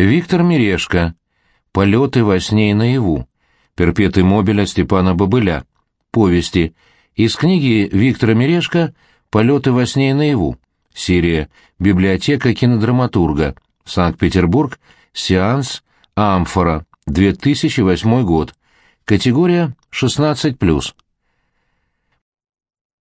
Виктор Мирешко. Полеты во сне и наяву. Перпеты мобиля Степана Бобыля. Повести. Из книги Виктора Мирешко «Полеты во сне и наяву». Серия «Библиотека кинодраматурга». Санкт-Петербург. Сеанс. Амфора. 2008 год. Категория 16+.